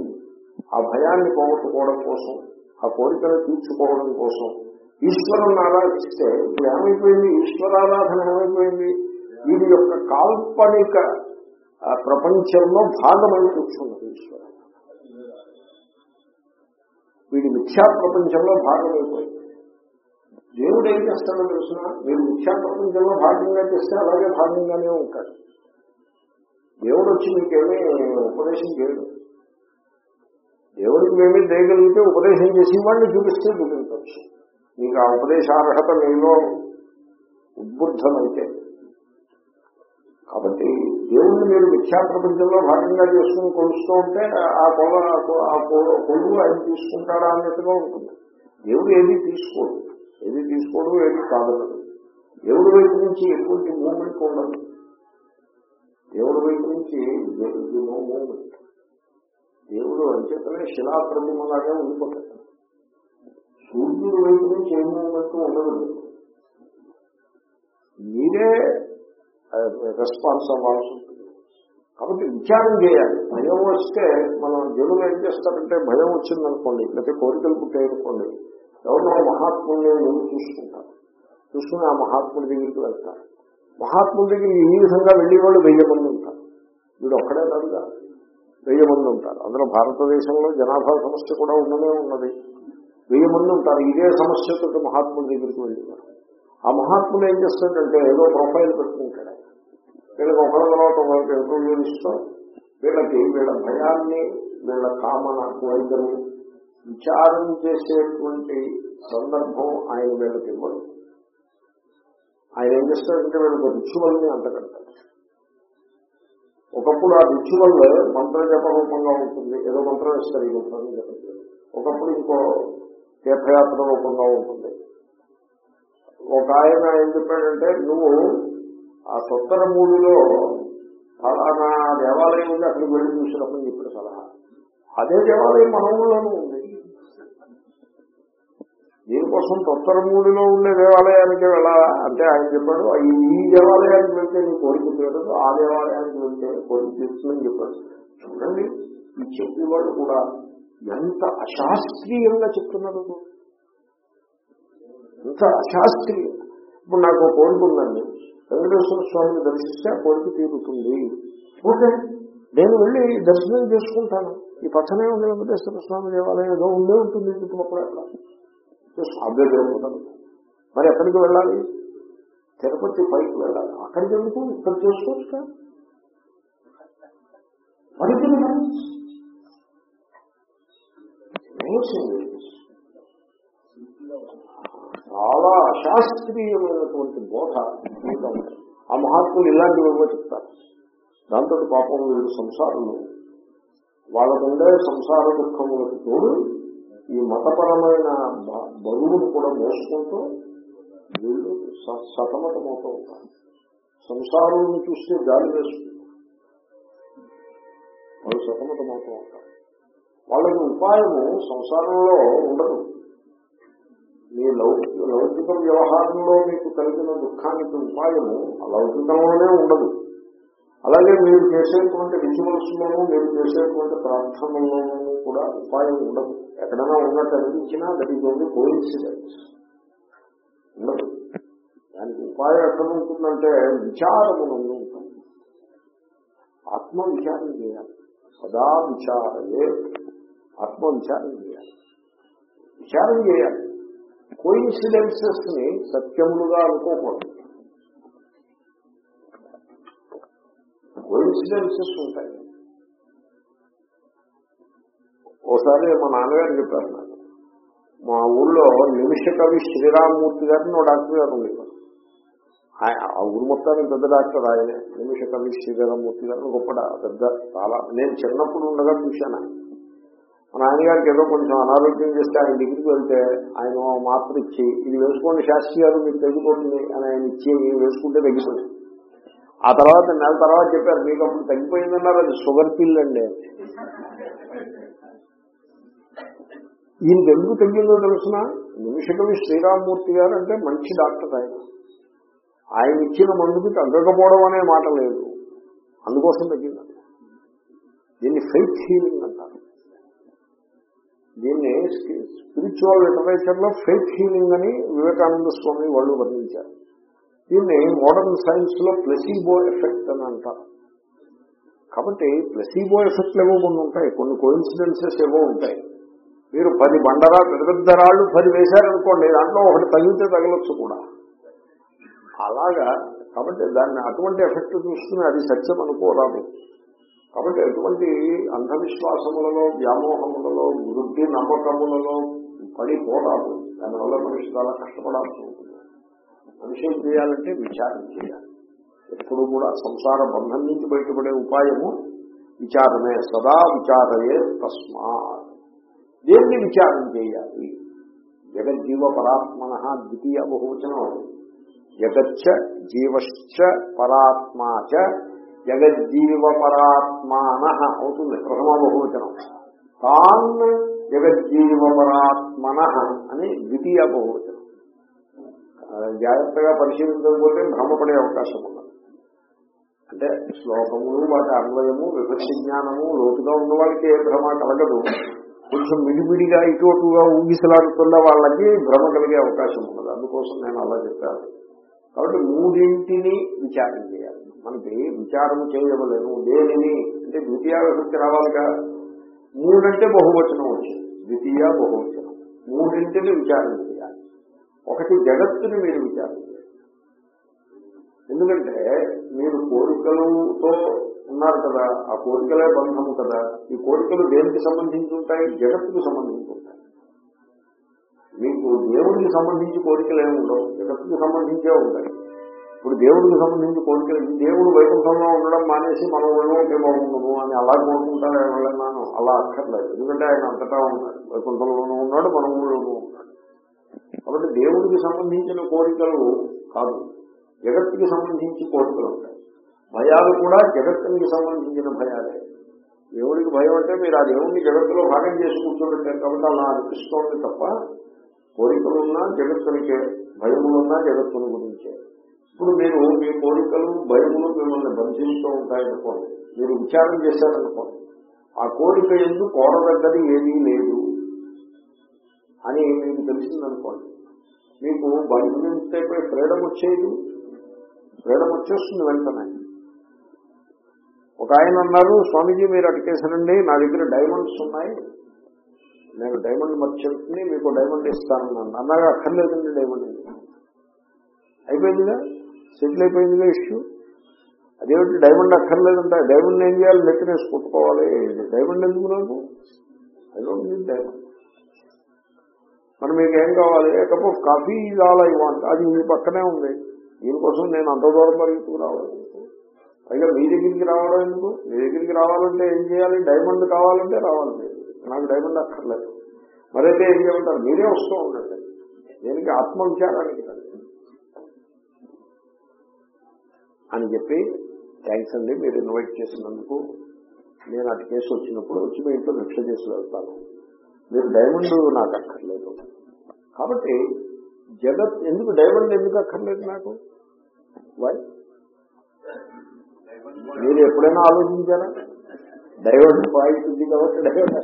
ఆ భయాన్ని పోగొట్టుకోవడం కోసం ఆ కోరికను తీర్చుకోవడం కోసం ఈశ్వరుని ఆరాధిస్తే ఇప్పుడు ఏమైపోయింది? ఈశ్వరారాధన ఏమైపోయింది? వీరి యొక్క కాల్పనిక ప్రపంచంలో భాగమై కూర్చున్నది ఈశ్వరు వీడి మిథ్యా ప్రపంచంలో భాగమైపోయింది. దేవుడు ఏం చేస్తాడో తెలుసిన మీరు మిథ్యా ప్రపంచంలో భాగంగా చేస్తే అలాగే భాగంగానే ఉంటాడు. దేవుడు వచ్చి మీకేమీ ఉపదేశం చేయడు. దేవుడికి మేమే చేయగలిగితే ఉపదేశం చేసి వాడిని చూపిస్తే చూపించవచ్చు. మీకు ఆ ఉపదేశార్హత మీలో ఉద్బుద్ధమైతే కాబట్టి దేవుణ్ణి మీరు మిథ్యా ప్రపంచంలో భాగంగా చేసుకుని కొలుస్తూ ఉంటే ఆ కొల ఆ కొలువు ఆయన తీసుకుంటాడా అన్నట్టుగా ఉంటుంది దేవుడు ఏది తీసుకోడు ఏది తీసుకోడు ఏది కాదనడు దేవుడి వైపు నుంచి ఎటువంటి మూమెంట్ ఉండదు దేవుడి వైపు నుంచి నో మూమెంట్ దేవుడు అంచేతనే శిలా ప్రతిమలాగా ఉండిపోతాడు సూర్యుడు వైపు చేయనట్టు ఉండదు. మీరే రెస్పాన్స్ అవ్వాల్సి ఉంటుంది. కాబట్టి విచారం చేయాలి. భయం వస్తే మనం జనులు ఏం చేస్తారంటే భయం వచ్చిందనుకోండి లేకపోతే కోరికలు పుట్టాయనుకోండి ఎవరినో మహాత్ముల్ని నువ్వు చూసుకుంటారు. చూసుకుని ఆ మహాత్ముడి దగ్గరికి వెళ్తారు. మహాత్ముడి దగ్గరికి ఈ విధంగా వెళ్ళే వాళ్ళు వెయ్యి మంది ఉంటారు. వీడు ఒక్కడే కాదుగా వెయ్యి మంది ఉంటారు. అందులో భారతదేశంలో జనాభా సమస్య కూడా ఉన్నదే ఉన్నది. వెయ్యి మంది ఉంటారు. ఇదే సమస్యతో మహాత్ముల దగ్గరికి వెళ్ళేవారు ఆ మహాత్ములు ఏం చేస్తాడంటే ఏదో ప్రొఫైల్ పెట్టుకుంటాడు వీళ్ళకి ఒకరి తర్వాత ఒకరికి ఇంటర్వ్యూలు ఇస్తాం వీళ్ళకి వీళ్ళ భయాన్ని వీళ్ళ కామన కోరికను విచారం చేసేటువంటి సందర్భం ఆయన వీళ్ళకి ఇవ్వడు. ఆయన ఏం చేస్తాడంటే వీళ్ళకి రిచువల్ని అంతకంటారు ఒకప్పుడు ఆ రిచువల్ మంత్ర జప రూపంగా ఉంటుంది. ఏదో మంత్రం ఇస్తారు ఈ మంత్రాన్ని జపం ఒకప్పుడు ఇంకో తీర్థయాత్ర రూపంగా ఉంటుంది. ఒక ఆయన ఏం చెప్పాడంటే నువ్వు ఆ సొత్తర మూడులో ఫలానా దేవాలయం ఉంది అక్కడికి వెళ్ళి చూసినప్పుడు చెప్పాడు సలహా. అదే దేవాలయం మన ఊళ్ళోనూ ఉంది. దీనికోసం తొత్తరమూడిలో ఉండే దేవాలయానికి వెళ్ళాలా అంటే ఆయన చెప్పాడు ఈ ఈ దేవాలయానికి వెళ్తే నీ కోరిక తీరదు ఆ దేవాలయానికి వెళ్తే కోరిక తీరుతుందని చెప్పాడు. చూడండి ఈ చెప్పేవాడు కూడా ఎంత అశాస్త్రీయంగా చెప్తున్నారు ఎంత అశాస్త్రీయం? ఇప్పుడు నాకు కోరిక ఉందండి. వెంకటేశ్వర స్వామిని దర్శిస్తే కోరిక తీరుతుంది. ఓకే నేను వెళ్ళి దర్శనం చేసుకుంటాను. ఈ పక్కనే ఉంది వెంకటేశ్వర స్వామి దేవాలయం ఏదో ఉండే ఉంటుంది చుట్టుపక్కల అట్లా. అభ్యర్థిపోతాను మరి ఎక్కడికి వెళ్ళాలి? తిరుపతి పైకి వెళ్ళాలి. అక్కడికి ఎందుకు? ఇక్కడ చేసుకోవచ్చు మరి చాలా అశాస్త్రీయమైనటువంటి బోధ. ఆ మహాత్ములు ఇలాంటివి చెప్తారు. దాంతో పాపం వీళ్ళు సంసారులు. వాళ్ళకుండే సంసార దుఃఖములకు తోడు ఈ మతపరమైన బరువును కూడా మోసుకుంటూ వీళ్ళు స- సతమతమవుతూ ఉంటారు. సంసారులను చూస్తే గాలి వేసుకుంటారు. వాళ్ళు సతమతమవుతూ ఉంటారు. వాళ్ళకి ఉపాయము సంసారంలో ఉండదు. మీ లౌకిక లౌకిక వ్యవహారంలో మీకు కలిగిన దుఃఖానికి ఉపాయము ఆ లౌకికంలోనే ఉండదు. అలాగే మీరు చేసేటువంటి రిచువల్స్లోనూ మీరు చేసేటువంటి ప్రార్థనలోనూ కూడా ఉపాయం ఉండదు. ఎక్కడైనా ఉన్నట్టు అనిపించినా దట్ ఈజ్ ఓన్లీ కోయిన్సిడెన్స్ ఉండదు. దానికి ఉపాయం ఎక్కడ ఉంటుందంటే విచారము ఉంటుంది ఆత్మ విచారం చేయాలి. సదా విచారయే. ఆత్మ విచారం చేయాలి. విచారం చేయాలి. కోయిన్సిడెన్సెస్ని సత్యములుగా అనుకోకూడదు. కోయిన్సిడెన్సెస్ ఉంటాయి. ఓసారి మా నాన్నగారు చెప్పారు నాకు. మా ఊళ్ళో నిమిష కవి శ్రీరామమూర్తి గారిని ఓ డాక్టర్ గారు ఉండేవారు. ఆ ఊరు మొత్తానికి పెద్ద డాక్టర్ ఆయనే. నిమిష కవి శ్రీరామమూర్తి గారు గొప్ప పెద్ద చాలా నేను చిన్నప్పుడు ఉండగా చూశాను ఆయన. మా నాన్నగారికి ఏదో కొంచెం అనారోగ్యం చేస్తే ఆయన దగ్గరికి వెళ్తే ఆయన మాత్ర ఇచ్చి ఇది వేసుకోండి శాస్త్రి గారు మీకు తగ్గిపోతుంది అని ఆయన ఇచ్చి మీరు వేసుకుంటే తగ్గిపోయింది. ఆ తర్వాత నెల తర్వాత చెప్పారు మీకు అప్పుడు తగ్గిపోయిందన్నారు అది షుగర్ పిల్ అండి. ఈయన ఎందుకు తగ్గిందో తెలుసిన? నిమిషకవి శ్రీరామ్మూర్తి గారు అంటే మంచి డాక్టర్ ఆయన. ఆయన ఇచ్చిన మందుకి తగ్గకపోవడం అనే మాట లేదు. అందుకోసం తగ్గిందండి దీన్ని ఫెయిత్ హీలింగ్ అంటారు. దీన్ని స్పిరిచువల్ లిటరేచర్లో ఫెయిత్ హీలింగ్ అని వివేకానంద స్వామి వాళ్ళు వర్ణించారు. దీన్ని మోడర్న్ సైన్స్లో ప్లెసీబో ఎఫెక్ట్ అని అంటారు. కాబట్టి ప్లెసీబో ఎఫెక్ట్లు ఏవో కొన్ని ఉంటాయి. కొన్ని కోయిన్సిడెన్సెస్ ఏవో ఉంటాయి. మీరు పది బండరా పెద్ద పెద్ద రాళ్ళు పది వేశారనుకోండి దాంట్లో ఒకటి తగిలితే తగలొచ్చు కూడా. అలాగా కాబట్టి దాన్ని అటువంటి ఎఫెక్ట్ చూసుకుని అది సత్యం అనుకోరాదు. కాబట్టి ఎటువంటి అంధవిశ్వాసములలో వ్యామోహములలో వృద్ధి నమ్మకములలో పడిపోరాదు దానివల్ల మనిషి చాలా కష్టపడాల్సి ఉంటుంది. మనిషి ఏం చేయాలంటే విచారం చేయాలి. ఎప్పుడు కూడా సంసార బంధం నుంచి బయటపడే ఉపాయము విచారమే. సదా విచారయే తస్మాత్. దేన్ని విచారం చేయాలి? జగజ్జీవ పరాత్మన ద్వితీయ బహువచనం. జగచ్చ జీవశ్చ పరాత్మాచ జగజ్జీవ పరాత్మాన అవుతుంది ప్రథమ బహువచనం. తాన్ జగజ్జీవ పరాత్మన అని ద్వితీయ బహువచనం. జాగ్రత్తగా పరిశీలించకపోతే భ్రమపడే అవకాశం ఉన్నది. అంటే శ్లోకములు వాటి అన్వయము విభక్తి జ్ఞానము లోతుగా ఉన్న వాళ్ళకి ఏ భ్రమ కలగదు. కొంచెం మిడిమిడిగా ఇటు అటుగా ఊగిసలాడుతున్న వాళ్ళకి భ్రమ కలిగే అవకాశం ఉన్నది. అందుకోసం నేను అలా చెప్పాను. కాబట్టి మూడింటిని విచారం చేయాలి. మనకి విచారం చేయవలేను దేనిని? అంటే ద్వితీయ విభక్తి రావాలిగా మూడంటే బహువచనం వచ్చింది. ద్వితీయ బహువచనం. మూడింటిని విచారం చేయాలి. ఒకటి జగత్తుని మీరు విచారం చేయాలి. ఎందుకంటే మీరు కోరికలతో ఉన్నారు కదా. ఆ కోరికలే బంధము కదా. ఈ కోరికలు దేనికి సంబంధించి ఉంటాయి? జగత్తుకు సంబంధించి ఉంటాయి. మీకు దేవుడికి సంబంధించి కోరికలు ఏమి ఉండవు. జగత్తుకు సంబంధించే ఉంటాయి ఇప్పుడు దేవుడికి సంబంధించి కోరికలు దేవుడు వైకుంఠంలో ఉండడం మానేసి మనం ఉంటే బాగుండము అని అలా కోరుకుంటారా ఎవరైనాను అలా అక్కర్లేదు. ఎందుకంటే ఆయన అంతటా ఉన్నాడు. వైకుంఠంలోనూ ఉన్నాడు మన ఊళ్ళోనూ ఉన్నాడు. కాబట్టి దేవుడికి సంబంధించిన కోరికలు కాదు. జగత్తుకి సంబంధించి కోరికలు ఉంటాయి. భయాలు కూడా జగత్తునికి సంబంధించిన భయాలే. దేవుడికి భయం అంటే మీరు ఆ దేవుడిని జగత్తులో భాగం చేసుకుంటున్నట్టే కాబట్టి అలా అనిపిస్తోంది తప్ప కోరికలున్నా జగత్తునికే భయములున్నా జగత్తుని గురించే. ఇప్పుడు మీరు మీ కోరికలు భయములు మిమ్మల్ని బంధిస్తూ ఉంటాయనుకోండి. మీరు విచారం చేశారనుకోండి. ఆ కోరిక ఎందు కోరదగ్గది ఏదీ లేదు అని మీకు తెలిసిందనుకోండి. మీకు బంధించేపై ఫ్రీడమ్ వచ్చేది? ఫ్రీడమ్ వచ్చేస్తుంది వెంటనే. ఒక ఆయన అన్నారు స్వామీజీ మీరు అటుకేసానండి నా దగ్గర డైమండ్స్ ఉన్నాయి. నేను డైమండ్ మర్చెంట్ని మీకు డైమండ్ ఇస్తానన్నాను. అన్నాగా అక్కర్లేదండి డైమండ్. అయిపోయిందిగా? సెటిల్ అయిపోయిందిగా ఇష్యూ? అదేమిటి డైమండ్ అక్కర్లేదంటే? డైమండ్ ఏం చేయాలి? నెత్తినేసి కొట్టుకోవాలి. డైమండ్ ఎందుకు నాకు? I don't need diamond. మరి మీకు ఏం కావాలి కప్ ఆఫ్ కాఫీ ఇది ఆల్ ఐ వాంట్. అది మీ పక్కనే ఉంది. దీనికోసం నేను అంత దూరం పరిగెత్తుకు రావాలి? పైగా మీ దగ్గరికి రావడం ఎందుకు? మీ దగ్గరికి రావాలంటే ఏం చేయాలి? డైమండ్ కావాలంటే రావాలి. నాకు డైమండ్ అక్కర్లేదు మరైతే ఏం చేయమంటారు? మీరే వస్తూ ఉండండి. దేనికి ఆత్మవిచారానికి అని చెప్పి థ్యాంక్స్ అండి. మీరు ఇన్వైట్ చేసినందుకు నేను అటు కేసు వచ్చినప్పుడు వచ్చి మీ ఇంట్లో భిక్ష చేసి వెళ్తాను. మీరు డైమండ్ నాకు అక్కర్లేదు. కాబట్టి జగత్ ఎందుకు డైమండ్ ఎందుకు అక్కర్లేదు నాకు? వై మీరు ఎప్పుడైనా ఆలోచించారా? డైవర్ట్ పాయింట్ ఉంది కాబట్టి డైవర్ట్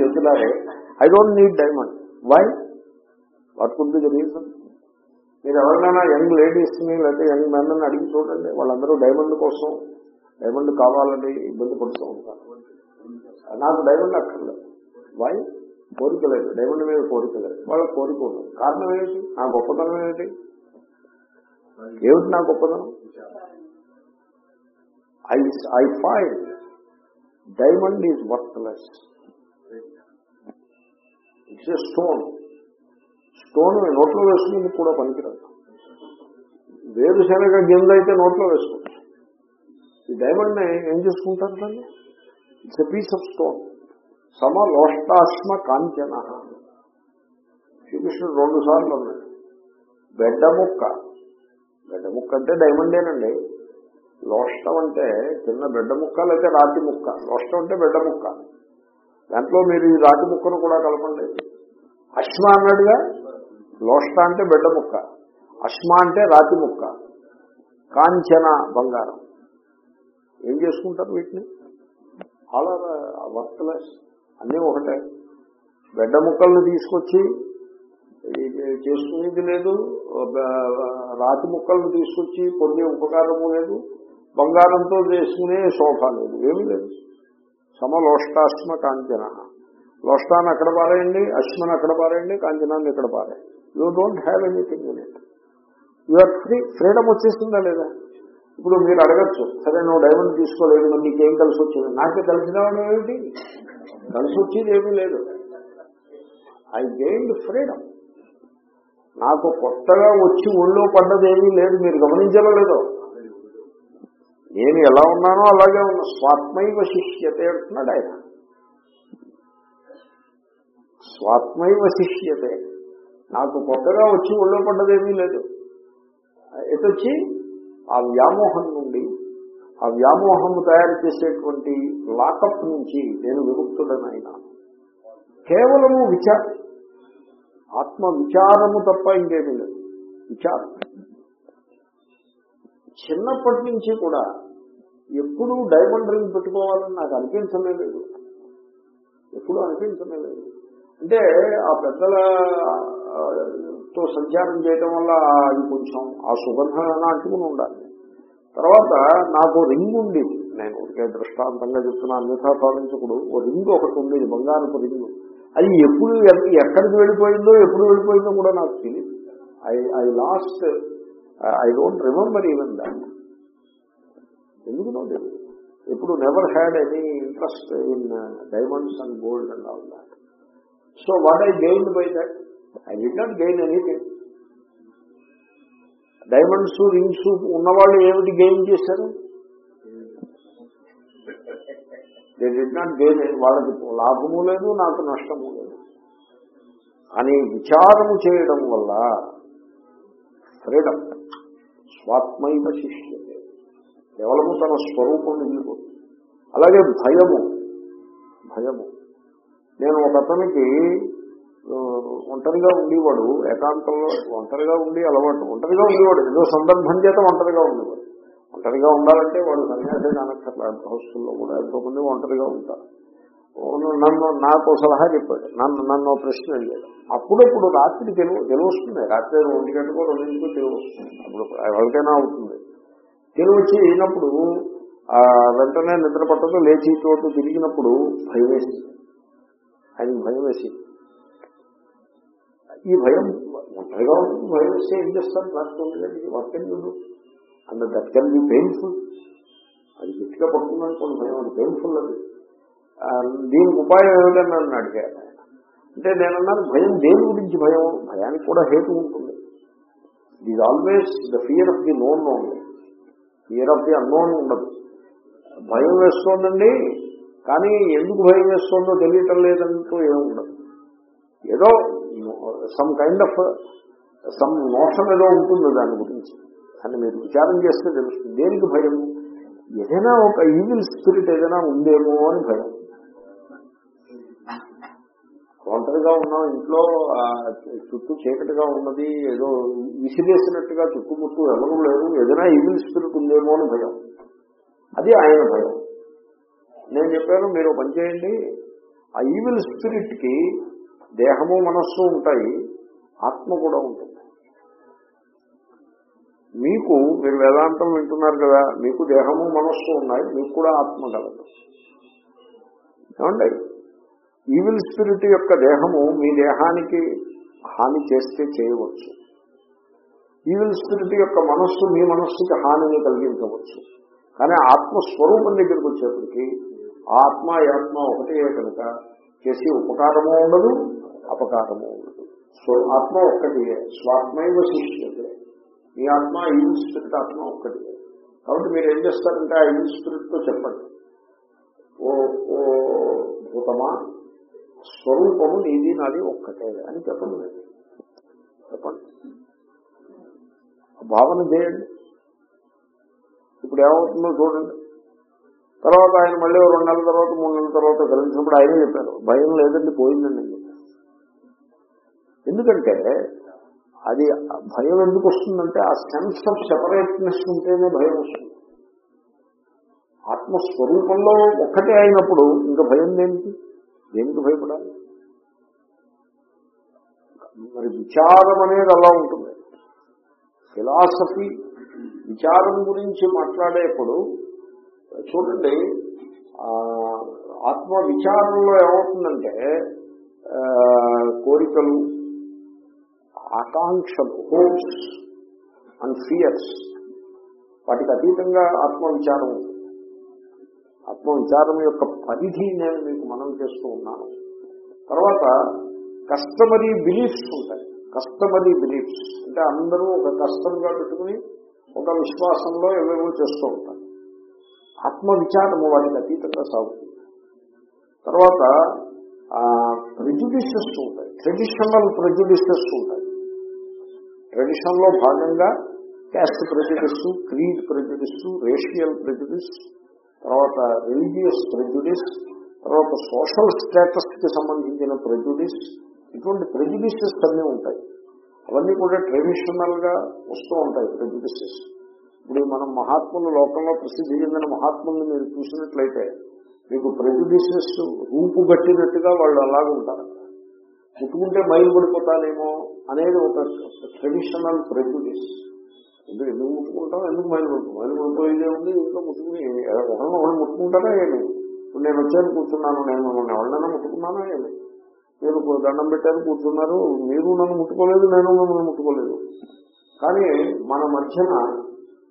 చెప్తున్నారు I don't need diamond why what could be the reason మీరు ఎవరినైనా యంగ్ లేడీస్ని లేకపోతే యంగ్ మెన్ అని అడిగి చూడండి. వాళ్ళందరూ డైమండ్ కోసం డైమండ్ కావాలని ఇబ్బంది పడుతూ ఉంటారు. నాకు డైమండ్ అక్కర్లేదు. వై కోరిక లేదు. డైమండ్ మీద కోరిక లేదు. వాళ్ళ కోరిక ఉండదు కారణం ఏమిటి? నా గొప్పతనం ఏమిటి? ఏమిటి నా గొప్పతనం? I I find diamond is worthless it's a stone stone నోట్లో వేసుకుని కూడా పనికిరాదు. వేరుశనగ గింజ అయితే నోట్లో వేసుకోవచ్చు. ఈ డైమండ్ ఏం చేసుకుంటారు దాన్ని? It's a piece of stone సమ లోష్టాశ్మ కాంచన. శ్రీకృష్ణుడు రెండు సార్లు ఉన్నాడు బెడ్డ ముక్క. బెడ్డ ముక్క అంటే డైమండేనండి లోష్టం అంటే చిన్న బిడ్డ ముక్క లేకపోతే రాతి ముక్క. లోష్టం అంటే బిడ్డ ముక్క. దాంట్లో మీరు ఈ రాతి ముక్కను కూడా కలపండి. అశ్మ అన్నాడుగా లోష్ట అంటే బిడ్డ ముక్క. అశ్మ అంటే రాతి ముక్క. కాంచన బంగారం. ఏం చేసుకుంటారు వీటిని? ఆల్ ఆర్ uh, అన్నీ ఒకటే. బిడ్డ ముక్కల్ని తీసుకొచ్చి చేసుకునేది లేదు. రాతి ముక్కలను తీసుకొచ్చి కొన్ని ఉపకారము లేదు. బంగారంతో చేసుకునే శోభ లేదు ఏమీ లేదు. సమలోష్టాశ్మ కాంచన. లోష్టాన్ని అక్కడ పారేయండి? అశ్మను అక్కడ పారేయండి? కాంచనాన్ని ఇక్కడ పారేయండి? You don't have anything in it your free freedom వచ్చేసిందా లేదా? ఇప్పుడు మీరు అడగచ్చు సరే నువ్వు డైమండ్ తీసుకోలేదు మరి నీకేం కలిసి వచ్చింది? నాకే కలిసిన వాడు ఏమిటి? కలిసి వచ్చేది ఏమీ లేదు. ఐ గెయిన్ ఫ్రీడమ్ నాకు కొత్తగా వచ్చి ఒళ్ళో పడ్డది ఏమీ లేదు మీరు గమనించలేదో నేను ఎలా ఉన్నానో అలాగే ఉన్నా స్వాత్మైవ శిష్యతే అంటున్నాడు ఆయన. స్వాత్మైవ శిష్యతే. నాకు కొత్తగా వచ్చి ఒళ్ళో పడ్డదేమీ లేదు. ఎటొచ్చి? ఆ వ్యామోహం నుండి. ఆ వ్యామోహం తయారు చేసేటువంటి లాకప్ నుంచి నేను విముక్తుడనైనా కేవలము విచారం ఆత్మ విచారము తప్ప ఇంకేమీ లేదు. విచారం. చిన్నప్పటి నుంచి కూడా ఎప్పుడూ డైమండ్ రింగ్ పెట్టుకోవాలని నాకు అనిపించనే లేదు ఎప్పుడూ అనిపించనే లేదు అంటే ఆ పెద్దలతో సంచారం చేయటం వల్ల అది కొంచెం ఆ సుగంధన అంటుకుని ఉండాలి. తర్వాత నాకు రింగ్ ఉంది. నేను ఒకే దృష్టాంతంగా చెప్తున్నా అన్యథా భావించకుడు ఓ రింగ్ ఒకటి ఉండేది బంగారపు రింగ్. అది ఎప్పుడు ఎక్కడికి వెళ్ళిపోయిందో ఎప్పుడు వెళ్ళిపోయిందో కూడా నాకు తెలియదు I I lost I don't remember even దాన్ని ఎందుకు నో తెలియదు ఇప్పుడు never had any interest in diamonds and gold and all that so what I gain by that I did not gain anything diamonds rings ఉన్నవాళ్ళు ఏమిటి గెయిన్ చేశారు? దే డి నాట్ గెయిన్ వాళ్ళకి లాభము లేదు నాకు నష్టము లేదు. అని విచారము చేయడం వల్ల ఫ్రీడమ్ స్వాత్మైవ శిష్యం. కేవలము తన స్వరూపం మిగిలిపోతుంది అలాగే భయము. భయము. నేను ఒక అతనికి ఒంటరిగా ఉండేవాడు ఏకాంతంలో ఒంటరిగా ఉండి అలవాటు. ఒంటరిగా ఉండేవాడు ఏదో సందర్భం చేత ఒంటరిగా ఉండేవాడు. ఒంటరిగా ఉండాలంటే వాడు సన్యాసం అనక్కర్ల హౌస్లో కూడా ఎంతో మంది ఒంటరిగా ఉంటారు. నన్ను నాకు సలహా చెప్పాడు. నన్ను నన్ను ప్రశ్న అడిగాడు. అప్పుడప్పుడు రాత్రి తెలుగు తెలుగు వస్తుంది రాత్రి ఒంటి గంటకో రెండింటికో తెలుగు వస్తుంది అప్పుడు ఎవరికైనా అవుతుంది. తెలుగు వచ్చి అయినప్పుడు ఆ వెంటనే నిద్ర పట్టదు లేచి చోటు తిరిగినప్పుడు భయం వేసింది ఆయనకి భయం వేసింది ఈ భయం ఒంటరిగా ఉంటుంది భయం వేస్తే ఏం చేస్తారు? రాష్ట్రం work and that can be painful. అది గట్టిగా పడుతుందనుకోండి భయం అది పెయిన్ఫుల్ అది. దీనికి ఉపాయం ఏమిటని నన్ను అడిగాను అంటే నేనన్నాను భయం దేని గురించి భయం? భయానికి కూడా హేతు ఉంటుంది. ఇది always the fear of the known only fear of the unknown ఉండదు. భయం వేస్తోందండి కానీ ఎందుకు భయం వేస్తుందో తెలియటం లేదంటూ ఏముండదు ఉండదు. ఏదో some kind of some notion ఏదో ఉంటుంది దాని గురించి. అని మీరు విచారం చేస్తే తెలుస్తుంది. దేనికి భయం? ఏదైనా ఒక ఈవిల్ స్పిరిట్ ఏదైనా ఉందేమో అని భయం. ఒంటరిగా ఉన్నాం ఇంట్లో చుట్టూ చీకటిగా ఉన్నది ఏదో విసిరేసినట్టుగా చుట్టుముట్టు ఎవరు లేరు ఏదైనా ఈవిల్ స్పిరిట్ ఉందేమో అని భయం. అది ఆయన భయం. నేను చెప్పాను మీరు పని చేయండి. ఆ ఈవిల్ స్పిరిట్కి దేహము మనస్సు ఉంటాయి ఆత్మ కూడా ఉంటుంది. మీకు మీరు వేదాంతం వింటున్నారు కదా మీకు దేహము మనస్సు ఉన్నాయి మీకు కూడా ఆత్మ కలదు. ఏమండి? ఈవిల్ స్పిరిట్ యొక్క దేహము మీ దేహానికి హాని చేస్తే చేయవచ్చు. ఈవిల్ స్పిరిట్ యొక్క మనస్సు మీ మనస్సుకి హానిని కలిగించవచ్చు. కానీ ఆత్మస్వరూపం దగ్గరికి వచ్చేప్పటికి ఆత్మ ఆత్మ ఒకటే కనుక చేసి ఉపకారము ఉండదు అపకారము ఉండదు. సో ఆత్మ ఒక్కటి స్వాత్మైవ శిష్యతే మీ ఆత్మ ఈవిల్ స్పిరిట్ ఆత్మ ఒక్కటి కాబట్టి మీరు ఏం చేస్తారంటే ఆ ఈవిల్ స్పిరిట్తో చెప్పండి. ఓ ఓ భూతమా? స్వరూపము నీది నాది ఒక్కటే అని చెప్పండి మీరు. చెప్పండి. ఆ భావన చేయండి. ఇప్పుడు ఏమవుతుందో చూడండి. తర్వాత ఆయన మళ్ళీ రెండు నెలల తర్వాత మూడు నెలల తర్వాత కలిసినప్పుడు ఆయనే చెప్పారు భయం లేదండి పోయిందండి. ఎందుకంటే అది భయం ఎందుకు వస్తుందంటే ఆ సెన్స్ ఆఫ్ సెపరేట్నెస్ ఉంటేనే భయం వస్తుంది. ఆత్మస్వరూపంలో ఒక్కటే అయినప్పుడు ఇంకా భయం దేనికి? దేనికి భయపడాలి? మరి విచారం అనేది అలా ఉంటుంది. ఫిలాసఫీ విచారం గురించి మాట్లాడేప్పుడు చూడండి ఆత్మ విచారంలో ఏమవుతుందంటే కోరికలు ఆకాంక్షలు హోప్స్ అండ్ ఫియర్స్ వాటికి అతీతంగా ఆత్మ విచారం ఉంటుంది. ఆత్మ విచారం యొక్క పరిధి నేను మీకు మనం చేస్తూ ఉన్నాను. తర్వాత కస్టమరీ బిలీఫ్స్ ఉంటాయి. కస్టమరీ బిలీఫ్స్ అంటే అందరూ ఒక కష్టంగా పెట్టుకుని ఒక విశ్వాసంలో ఏవేవో చేస్తూ ఉంటారు. ఆత్మ విచారము వాటికి అతీతంగా సాగుతుంది. తర్వాత ప్రెజుడిషెస్ ఉంటాయి. ట్రెడిషనల్ ప్రెజుడిషెస్ ఉంటాయి. ట్రెడిషన్లో భాగంగా caste prejudice creed prejudice racial prejudice తర్వాత రిలీజియస్ ప్రెజుడిస్ తర్వాత సోషల్ స్టేటస్కి సంబంధించిన ప్రెజుడిస్ ఇటువంటి ప్రెజుడిసెస్ అన్నీ ఉంటాయి. అవన్నీ కూడా ట్రెడిషనల్గా వస్తూ ఉంటాయి ప్రెజుడిసెస్ ఇప్పుడు మనం మహాత్ములు లోకంలో ప్రసిద్ధి చెందిన మహాత్ముల్ని మీరు చూసినట్లయితే మీకు ప్రెజుడిసెస్ రూపు గట్టినట్టుగా వాళ్ళు అలాగుంటారు ముట్టుకుంటే మైలు పడిపోతానేమో అనేది ఒక ట్రెడిషనల్ ప్రెజుడిస్ ఎందుకు ఎందుకు ముట్టుకుంటాం ఎందుకు మైలు పడుతుంది మైలు ఇదే ఉంది ఇంట్లో ముట్టుకుని ఒకరిని ఒకరు ముట్టుకుంటారా ఏమి ఇప్పుడు నేను వచ్చాను కూర్చున్నాను నేను మిమ్మల్ని ఎవరినైనా ముట్టుకున్నానా ఏమి నేను దండం పెట్టాను కూర్చున్నారు. మీరు నన్ను ముట్టుకోలేదు నేను మిమ్మల్ని ముట్టుకోలేదు. కానీ మన మధ్యన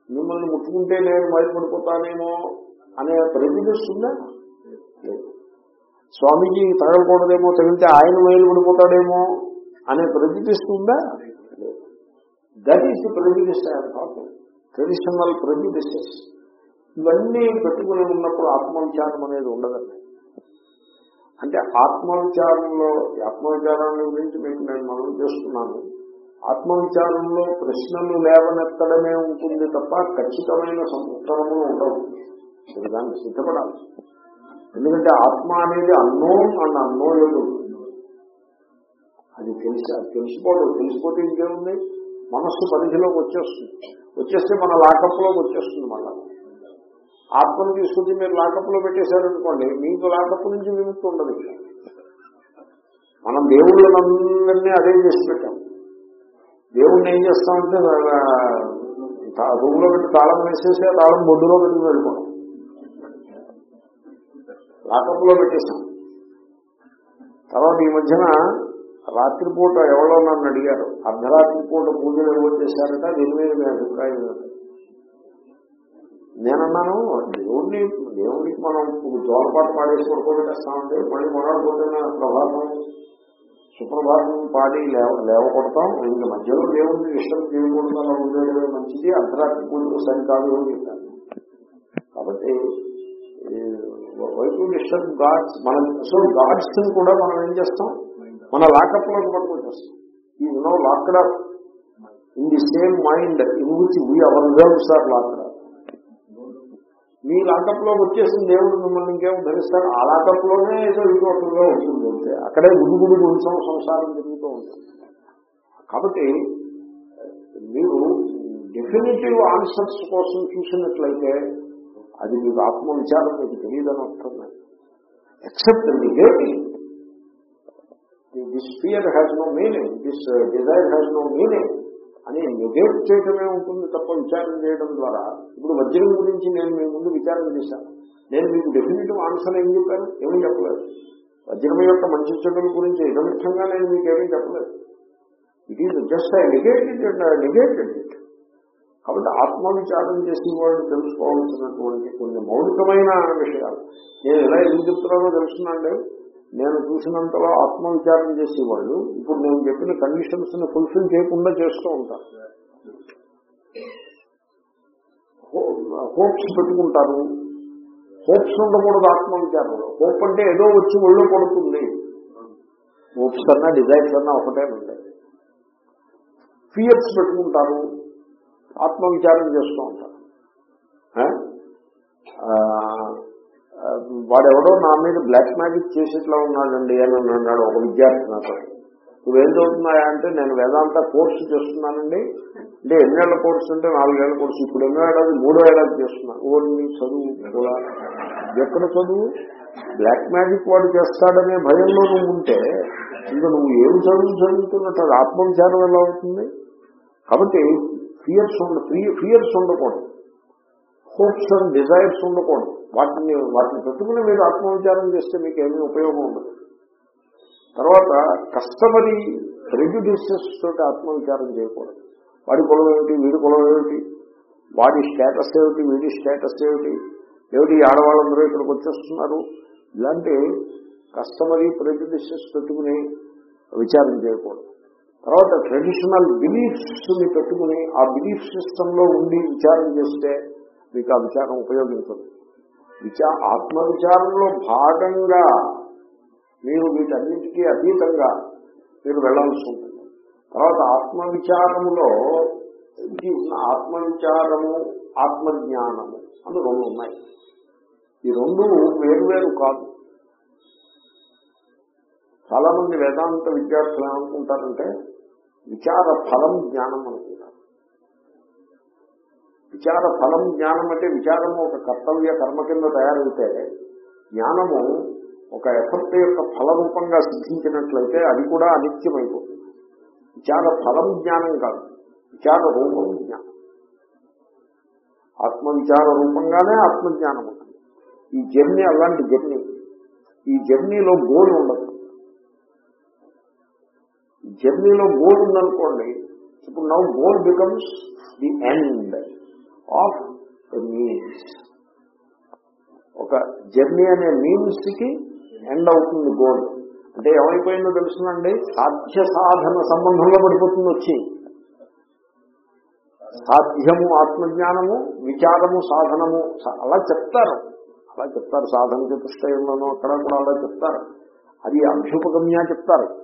మిమ్మల్ని ముట్టుకుంటే నేను బయటపడిపోతానేమో అనే ప్రతిపిస్తుందా స్వామీజీ తగలకూడదేమో తగిలితే ఆయన మైలు పడిపోతాడేమో అనే ప్రతిపిస్తుందా that is the prejudice traditional prejudices ఇవన్నీ పెట్టుకుని ఉన్నప్పుడు ఆత్మవిచారం అనేది ఉండదండి. అంటే ఆత్మవిచారంలో ఆత్మవిచారాన్ని గురించి మీకు నేను మనం చేస్తున్నాను. ఆత్మవిచారంలో ప్రశ్నలు లేవనెత్తడమే ఉంటుంది తప్ప ఖచ్చితమైన సం- ఉత్తరములు ఉండవు. దానికి దాన్ని సిద్ధపడాలి. ఎందుకంటే ఆత్మ అనేది అన్నోన్ అండ్ అన్నోయదు అది తెలిసి? అది తెలిసిపోదు తెలిసిపోతే ఇంకేముంది? మనస్సు పరిధిలోకి వచ్చేస్తుంది. వచ్చేస్తే మన లాకప్లోకి వచ్చేస్తుంది మళ్ళా. ఆత్మను తీసుకొచ్చి మీరు లాకప్లో పెట్టేశారనుకోండి మీకు లాకప్ నుంచి విముక్తి ఉండదు. మనం దేవుళ్ళనందరినీ అదే చేసి పెట్టాం. దేవుణ్ణి ఏం చేస్తామంటే రూమ్లో పెట్టి తాళం వేసేసి ఆ తాళం బొడ్డులో పెట్టి వెళ్ళిపోవడం లాకప్లో పెట్టేశాం. తర్వాత ఈ మధ్యన రాత్రిపూట ఎవరో నన్ను అడిగారు. అర్ధరాత్రి పూట పూజలు ఎవరు చేశారట దీని మీద మీ అభిప్రాయం నేనన్నాను దేవుడిని దేవుడికి మనం జోలపాటు పాడేసి పడుకోబెట్టేస్తామంటే మళ్ళీ మొదలుపోతున్న ప్రభాతం సుప్రభాతం పాడి లేవ లేవకొడతాం ఇంక మధ్యలో దేవుడిని ఇష్టం చేయకూడదు అలా మంచిది అర్ధరాత్రి పూజలు సరికాదు అని చెప్పాను కాబట్టి వైపు డిస్టర్బ్ గాడ్స్ మన సో గాడ్స్ కూడా మనం ఏం చేస్తాం? మన లాకప్లోకి పట్టుకొచ్చేస్తాం ఈ no locked up in the same mind in which we our girls are locked. Up మీ లాకప్లోకి వచ్చేసిన దేవుడు మిమ్మల్ని ఇంకేమో ధరిస్తారు ఆ లాకప్లోనే ఏదో ఇంకోటిలో ఉంటుంది అంటే అక్కడే గుడిగుడి గుడి సంసారం జరుగుతూ ఉంటుంది కాబట్టి మీరు డెఫినెటివ్ ఆన్సర్స్ కోసం చూసినట్లయితే అది మీకు ఆత్మ విచారం మీకు తెలియదని వస్తుంది except negative this fear has no meaning this desire has no meaning అని నెగేట్ చేయడమే ఉంటుంది తప్ప విచారం చేయడం ద్వారా. ఇప్పుడు వజ్రం గురించి నేను మీ ముందు విచారం చేశాను నేను మీకు డెఫినెటివ్ ఆన్సర్ ఏం చెప్పాను? ఏమీ చెప్పలేదు. వజ్రం యొక్క మంచి చెడుల గురించి ఇదమిష్టంగా నేను మీకు ఏమీ చెప్పలేదు. It is just I negated negated it కాబట్టి ఆత్మవిచారం చేసి వాళ్ళు తెలుసుకోవాల్సినటువంటి కొన్ని మౌలికమైన విషయాలు. నేను ఎలా ఎందుకు చెప్తున్నానో తెలుసునండి నేను చూసినంతలో ఆత్మవిచారం చేసేవాళ్ళు ఇప్పుడు నేను చెప్పిన కండిషన్స్ని ఫుల్ఫిల్ చేయకుండా చేస్తూ ఉంటారు. హోప్స్ పెట్టుకుంటారు. హోప్స్ ఉండకూడదు ఆత్మవిచారంలో. హోప్ అంటే ఏదో వచ్చి ఒళ్ళు పడుతుంది. హోప్స్ అన్నా డిజైర్స్ అన్నా ఒకటే ఉంటాయి. ఫియర్స్ పెట్టుకుంటారు. ఆత్మవిచారం చేస్తూ ఉంటారు. వాడెవడో నా మీద బ్లాక్ మ్యాజిక్ చేసేట్లా ఉన్నాడండి అని అన్నాడు ఒక విద్యార్థి నాతో. నువ్వేం చదువుతున్నాయా? అంటే నేను వేదాంత కోర్సు చేస్తున్నానండి. అంటే ఎన్నేళ్ళ కోర్సు అంటే నాలుగేళ్ళ కోర్సు. ఇప్పుడు ఎన్నో ఏడాది మూడో ఏడాది చేస్తున్నాను ఓన్లీ చదువు కూడా. ఎక్కడ చదువు? బ్లాక్ మ్యాజిక్ వాడు చేస్తాడనే భయంలో నువ్వు ఉంటే ఇంకా నువ్వు ఏం చదువు చదువుతున్నట్టు? అది ఆత్మవిచారం ఎలా అవుతుంది? కాబట్టి ఫియర్స్ ఉండ ఫియర్స్ ఉండకూడదు. హోప్స్ అండ్ డిజైర్స్ ఉండకూడదు. వాటిని వాటిని పెట్టుకుని మీరు ఆత్మవిచారం చేస్తే మీకు ఏమీ ఉపయోగం ఉండదు. తర్వాత కస్టమరీ ప్రెజుడిసెస్ తోటి ఆత్మవిచారం చేయకూడదు. వాడి కులం ఏమిటి వీడి కులం ఏమిటి వాడి స్టేటస్ ఏమిటి వీడి స్టేటస్ ఏమిటి ఏమిటి ఆడవాళ్ళందరూ ఇక్కడికి వచ్చేస్తున్నారు? ఇలాంటి కస్టమరీ ప్రెజుడిసెస్ పెట్టుకుని విచారం చేయకూడదు. తర్వాత ట్రెడిషనల్ బిలీఫ్స్ని పెట్టుకుని ఆ బిలీఫ్ సిస్టమ్లో ఉండి విచారం చేస్తే మీకు ఆ విచారం ఉపయోగించదు. విచా ఆత్మవిచారంలో భాగంగా మీరు వీటన్నిటికీ అతీతంగా మీరు వెళ్ళాల్సి ఉంటుంది. తర్వాత ఆత్మవిచారంలో ఆత్మవిచారము ఆత్మజ్ఞానము అని రెండు ఉన్నాయి. ఈ రెండు వేరువేరు కాదు. చాలా మంది వేదాంత విద్యార్థులు ఏమనుకుంటారంటే విచార ఫలం జ్ఞానం అనుకుంటారు. విచార ఫలం జ్ఞానం అంటే విచారము ఒక కర్తవ్య కర్మ కింద తయారైతే జ్ఞానము ఒక ఎఫర్ట్ యొక్క ఫల రూపంగా సిద్ధించినట్లయితే అది కూడా అనిత్యమైపోతుంది. విచార ఫలం జ్ఞానం కాదు విచార రూపం జ్ఞానం. ఆత్మవిచార రూపంగానే ఆత్మజ్ఞానం ఉంటుంది. ఈ జర్నీ అలాంటి జర్నీ ఈ జర్నీలో గోల్ ఉండదు. జర్నీలో గోల్ ఉందనుకోండి ఇప్పుడు now goal becomes the end. Of means ఒక జర్నీ అనే మీన్స్కి ఎండ్ అవుతుంది గోల్. అంటే ఏమైపోయిందో తెలుసునండి? సాధ్య సాధన సంబంధంలో పడిపోతుంది వచ్చి. సాధ్యము ఆత్మజ్ఞానము విచారము సాధనము అలా చెప్తారు. అలా చెప్తారు. సాధన చతుష్టయంలోనూ అక్కడ కూడా అలా చెప్తారు. అది అభ్యుపగమ్య చెప్తారు.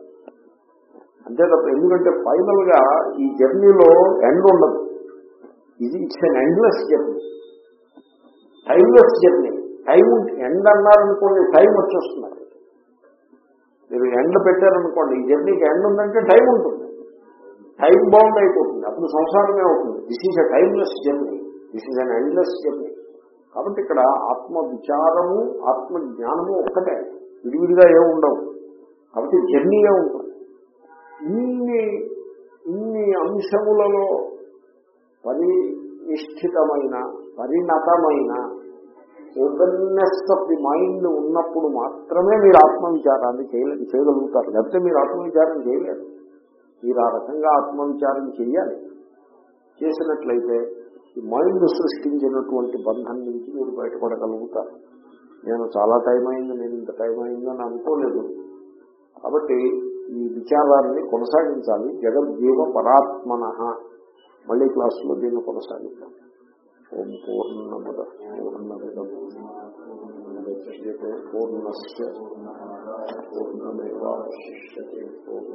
అంతే తప్ప ఎందుకంటే ఫైనల్గా ఈ జర్నీలో ఎండ్ ఉండదు. ఇది it's an endless journey timeless journey time end అన్నారనుకోండి టైం వచ్చేస్తున్నారు. మీరు ఎండ్ పెట్టారనుకోండి ఈ జర్నీకి ఎండ్ ఉందంటే టైం ఉంటుంది. టైం బౌండ్ అయిపోతుంది. అప్పుడు సంసారమే అవుతుంది this is a timeless journey this is an endless journey కాబట్టి ఇక్కడ ఆత్మ విచారము ఆత్మ జ్ఞానము ఒక్కటే. విడివిడిగా ఏ ఉండవు. కాబట్టి జర్నీయే ఉంటుంది? ఇన్ని ఇన్ని అంశములలో పరినిష్ఠితమైన పరిణతమైన ఓపెన్నెస్ ఆఫ్ ది మైండ్ ఉన్నప్పుడు మాత్రమే మీరు ఆత్మవిచారాన్ని చేయలేదు చేయగలుగుతారు. లేకపోతే మీరు ఆత్మవిచారం చేయలేరు. మీరు ఆ రకంగా ఆత్మవిచారం చేయాలి. చేసినట్లయితే ఈ మైండ్ సృష్టించినటువంటి బంధం నుంచి మీరు బయటపడగలుగుతారు. నేను చాలా టైం అయింది నేను ఇంత టైం అయిందని అనుకోలేదు. కాబట్టి ఈ విచారాన్ని కొనసాగించాలి. జగజ్జీవ పరాత్మన. మళ్ళీ క్లాసులో దీన్ని కొనసాగిద్దాం. ఓం పూర్ణముద పూర్ణమిదం. పూర్ణస్ పూర్ణమేవాశిష్యతే. ఓం